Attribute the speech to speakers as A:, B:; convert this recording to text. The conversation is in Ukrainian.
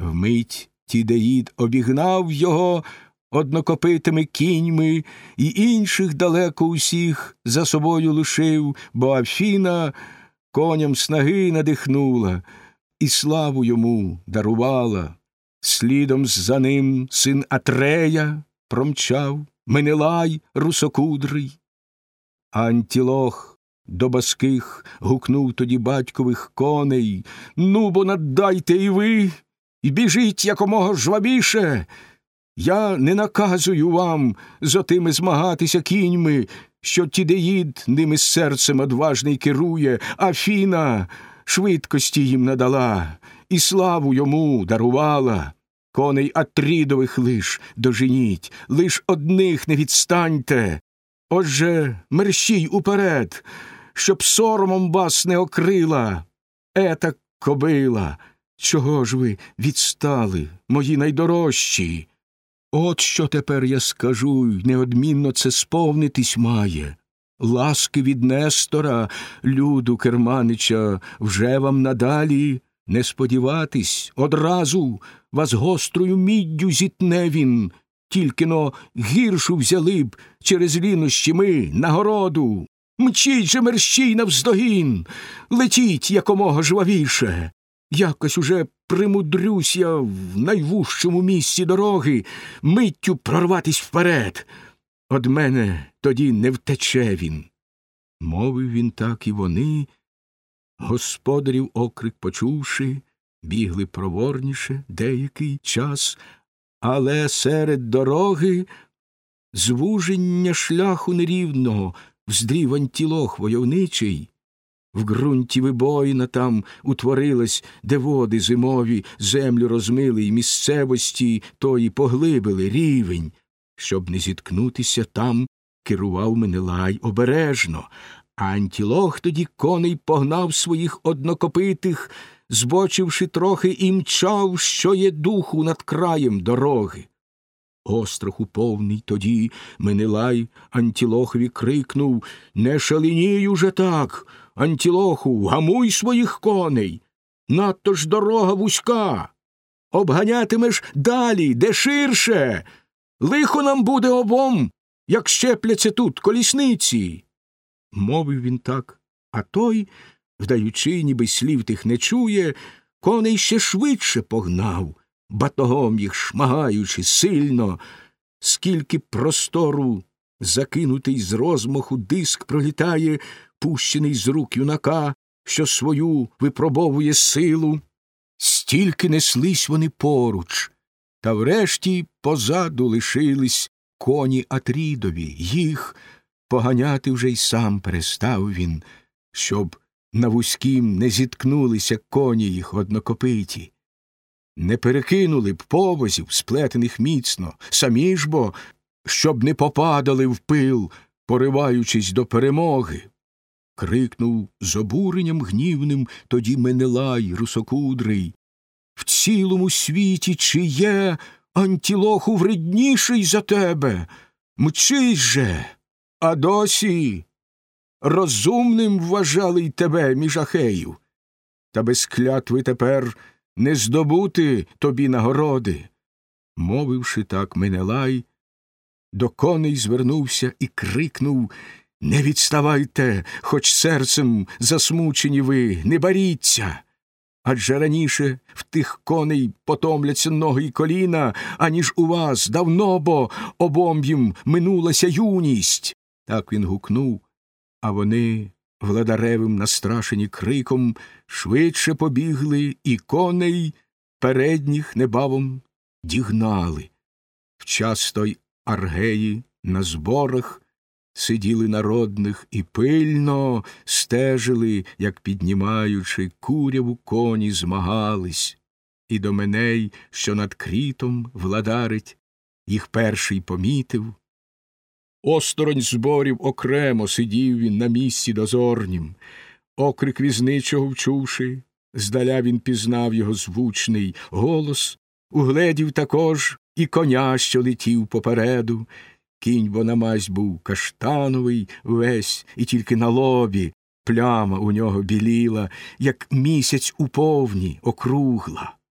A: Вмить Тідеїд обігнав його однокопитими кіньми і інших далеко усіх за собою лишив, бо Афіна коням снаги надихнула і славу йому дарувала. Слідом за ним син Атрея промчав, Менелай русокудрий. Антілох до баских гукнув тоді батькових коней Ну, бо наддайте і ви, і біжіть якомога жвавіше. Я не наказую вам з отими змагатися кіньми, що тідеїд ними серцем одважний керує, а Фіна швидкості їм надала, і славу йому дарувала. Коней Атрідових лиш доженіть, лиш одних не відстаньте. Отже, мерщій уперед, щоб соромом вас не окрила. Ета кобила, чого ж ви відстали, мої найдорожчі? От що тепер я скажу, й неодмінно це сповнитись має. Ласки від Нестора, люду Керманича, вже вам надалі не сподіватись, одразу вас гострою міддю зітне він, тільки но гіршу взяли б через лінощі ми нагороду. Мчіть же мерщій навздогін, летіть якомога жвавіше. Якось уже примудрюсь я в найвужчому місці дороги миттю прорватись вперед. Од мене тоді не втече він. Мовив він так і вони, господарів окрик почувши, бігли проворніше деякий час, але серед дороги звуження шляху нерівного, вздрів антілох войовничий, в ґрунті вибоїна там утворилась, де води зимові землю розмили, і місцевості тої поглибили рівень. Щоб не зіткнутися там, керував Менелай обережно, антілох тоді коней погнав своїх однокопитих, збочивши трохи, і мчав, що є духу над краєм дороги. Остраху повний тоді Менелай Антілохові крикнув Не шаленій уже так. Антілоху, гамуй своїх коней. Надто ж дорога вузька. Обганятимеш далі, де ширше. Лихо нам буде обом, як щепляться тут колісниці. Мовив він так, а той, вдаючи, ніби слів тих не чує, коней ще швидше погнав, батогом їх шмагаючи сильно, скільки простору закинутий з розмаху диск пролітає, пущений з рук юнака, що свою випробовує силу. Стільки неслись вони поруч, та врешті позаду лишились коні Атрідові, їх поганяти вже й сам перестав він, щоб на вузькім не зіткнулися коні їх однокопиті. Не перекинули б повозів, сплетених міцно, самі ж бо, щоб не попадали в пил, пориваючись до перемоги. Крикнув з обуренням гнівним тоді Менелай русокудрий. В цілому світі чи є антілоху вредніший за тебе? Мчись же, а досі розумним вважали й тебе, міжахеїв. Та без клятви тепер не здобути тобі нагороди. Мовивши так, Менелай, до коней звернувся і крикнув Не відставайте, хоч серцем засмучені ви, не баріться. Адже раніше в тих коней потомляться ноги й коліна, аніж у вас давно бо обом їм минулася юність. Так він гукнув, а вони, владаревим настрашені криком, швидше побігли, і коней передніх небавом дігнали. В час той аргеї на зборах сиділи народних і пильно стежили, як піднімаючи куряву коні, змагались, і до меней, що над крітом владарить, їх перший помітив. Осторонь зборів окремо сидів він на місці дозорнім, окрик візничого вчувши, здаля він пізнав його звучний голос, угледів також і коня, що летів попереду, Кінь бо намазь був каштановий весь, і тільки на лобі пляма у нього біліла, як місяць у повні округла.